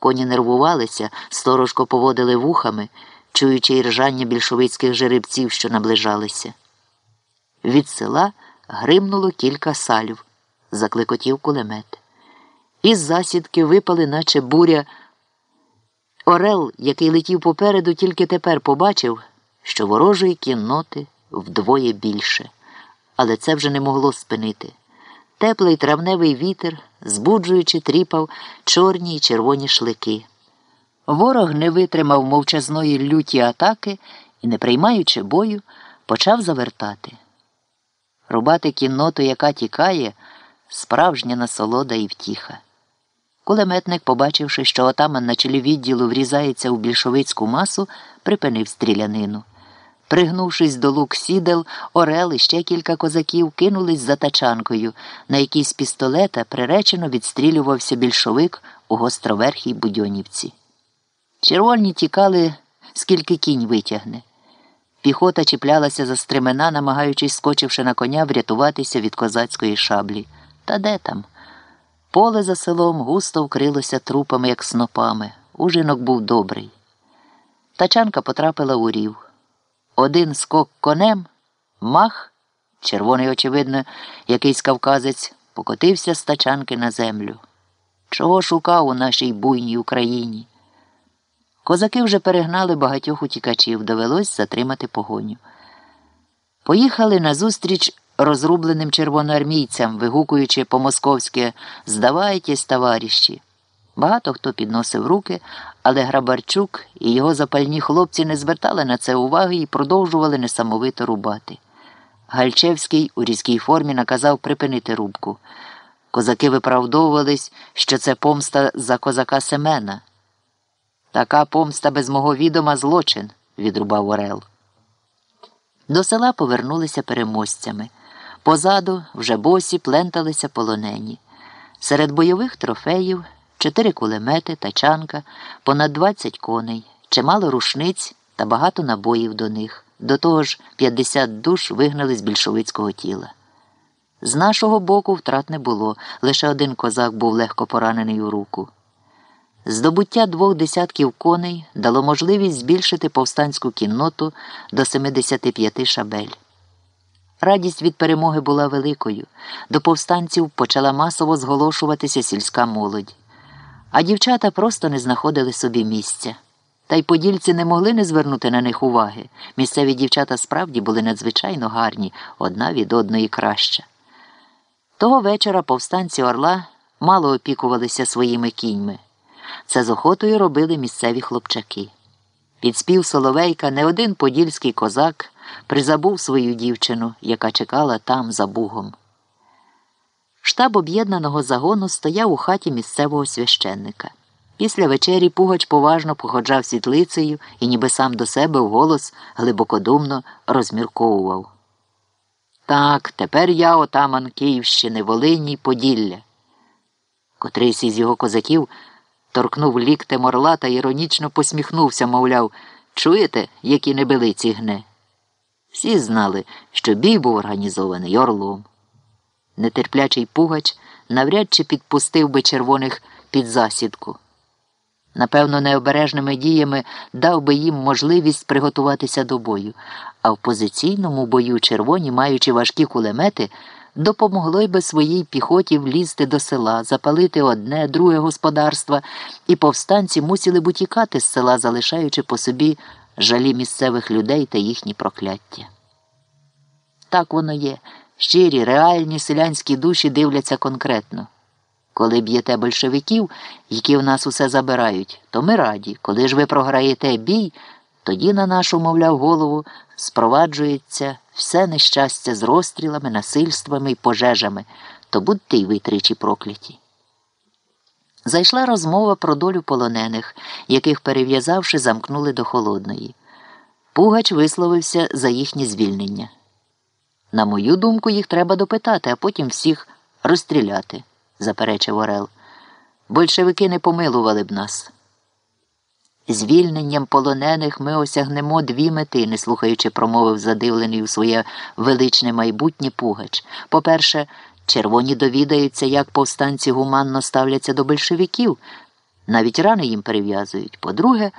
Коні нервувалися, сторожко поводили вухами, чуючи іржання більшовицьких жеребців, що наближалися. Від села гримнуло кілька салів, закликотів кулемет. Із засідки випали, наче буря. Орел, який летів попереду, тільки тепер побачив, що ворожої кінноти вдвоє більше, але це вже не могло спинити. Теплий травневий вітер, збуджуючи, тріпав чорні й червоні шлики. Ворог не витримав мовчазної люті атаки і, не приймаючи бою, почав завертати. Рубати кінноту, яка тікає, справжня насолода і втіха. Кулеметник, побачивши, що отаман на чолі відділу врізається у більшовицьку масу, припинив стрілянину. Пригнувшись до лук сідел, Орел і ще кілька козаків кинулись за тачанкою, на якій з пістолета приречено відстрілювався більшовик у гостроверхій Будьонівці. Червоні тікали, скільки кінь витягне. Піхота чіплялася за стремена, намагаючись, скочивши на коня, врятуватися від козацької шаблі. Та де там? Поле за селом густо вкрилося трупами, як снопами. Ужинок був добрий. Тачанка потрапила у рів. Один скок конем, мах, червоний, очевидно, якийсь кавказець, покотився з тачанки на землю. Чого шукав у нашій буйній Україні? Козаки вже перегнали багатьох утікачів, довелось затримати погоню. Поїхали назустріч розрубленим червоноармійцям, вигукуючи по-московськи Здавайтесь, товариші. Багато хто підносив руки, але Грабарчук і його запальні хлопці не звертали на це уваги і продовжували несамовито рубати. Гальчевський у різкій формі наказав припинити рубку. Козаки виправдовувались, що це помста за козака Семена. Така помста без мого відома злочин, відрубав Орел. До села повернулися переможцями. Позаду вже босі пленталися полонені. Серед бойових трофеїв чотири кулемети, тачанка, понад двадцять коней, чимало рушниць та багато набоїв до них. До того ж, 50 душ вигнали з більшовицького тіла. З нашого боку втрат не було, лише один козак був легко поранений у руку. Здобуття двох десятків коней дало можливість збільшити повстанську кінноту до 75 шабель. Радість від перемоги була великою. До повстанців почала масово зголошуватися сільська молодь. А дівчата просто не знаходили собі місця. Та й подільці не могли не звернути на них уваги. Місцеві дівчата справді були надзвичайно гарні, одна від одної краща. Того вечора повстанці Орла мало опікувалися своїми кіньми. Це з охотою робили місцеві хлопчаки. Під спів Соловейка не один подільський козак призабув свою дівчину, яка чекала там за бугом. Штаб об'єднаного загону стояв у хаті місцевого священника. Після вечері Пугач поважно походжав світлицею і ніби сам до себе вголос глибокодумно розмірковував. Так, тепер я отаман Київщини, Волині Поділля. Котрийсь із його козаків торкнув ліктем орла та іронічно посміхнувся, мовляв, чуєте, які небелиці гне? Всі знали, що бій був організований орлом. Нетерплячий пугач навряд чи підпустив би червоних під засідку. Напевно, необережними діями дав би їм можливість приготуватися до бою, а в позиційному бою червоні, маючи важкі кулемети, допомогли би своїй піхоті влізти до села, запалити одне, друге господарство, і повстанці мусили б утікати з села, залишаючи по собі жалі місцевих людей та їхні прокляття. Так воно є. Щирі, реальні селянські душі дивляться конкретно. Коли б'єте большевиків, які в нас усе забирають, то ми раді. Коли ж ви програєте бій, тоді на нашу, мовляв, голову спроваджується все нещастя з розстрілами, насильствами і пожежами, то будьте й ви тричі прокляті. Зайшла розмова про долю полонених, яких, перев'язавши, замкнули до холодної. Пугач висловився за їхнє звільнення. На мою думку, їх треба допитати, а потім всіх розстріляти, заперечив Орел. Большевики не помилували б нас. Звільненням полонених ми осягнемо дві мети, не слухаючи, промовив задивлений у своє величне майбутнє Пугач. По-перше, червоні довідаються, як повстанці гуманно ставляться до большевиків. Навіть рани їм перев'язують. По-друге,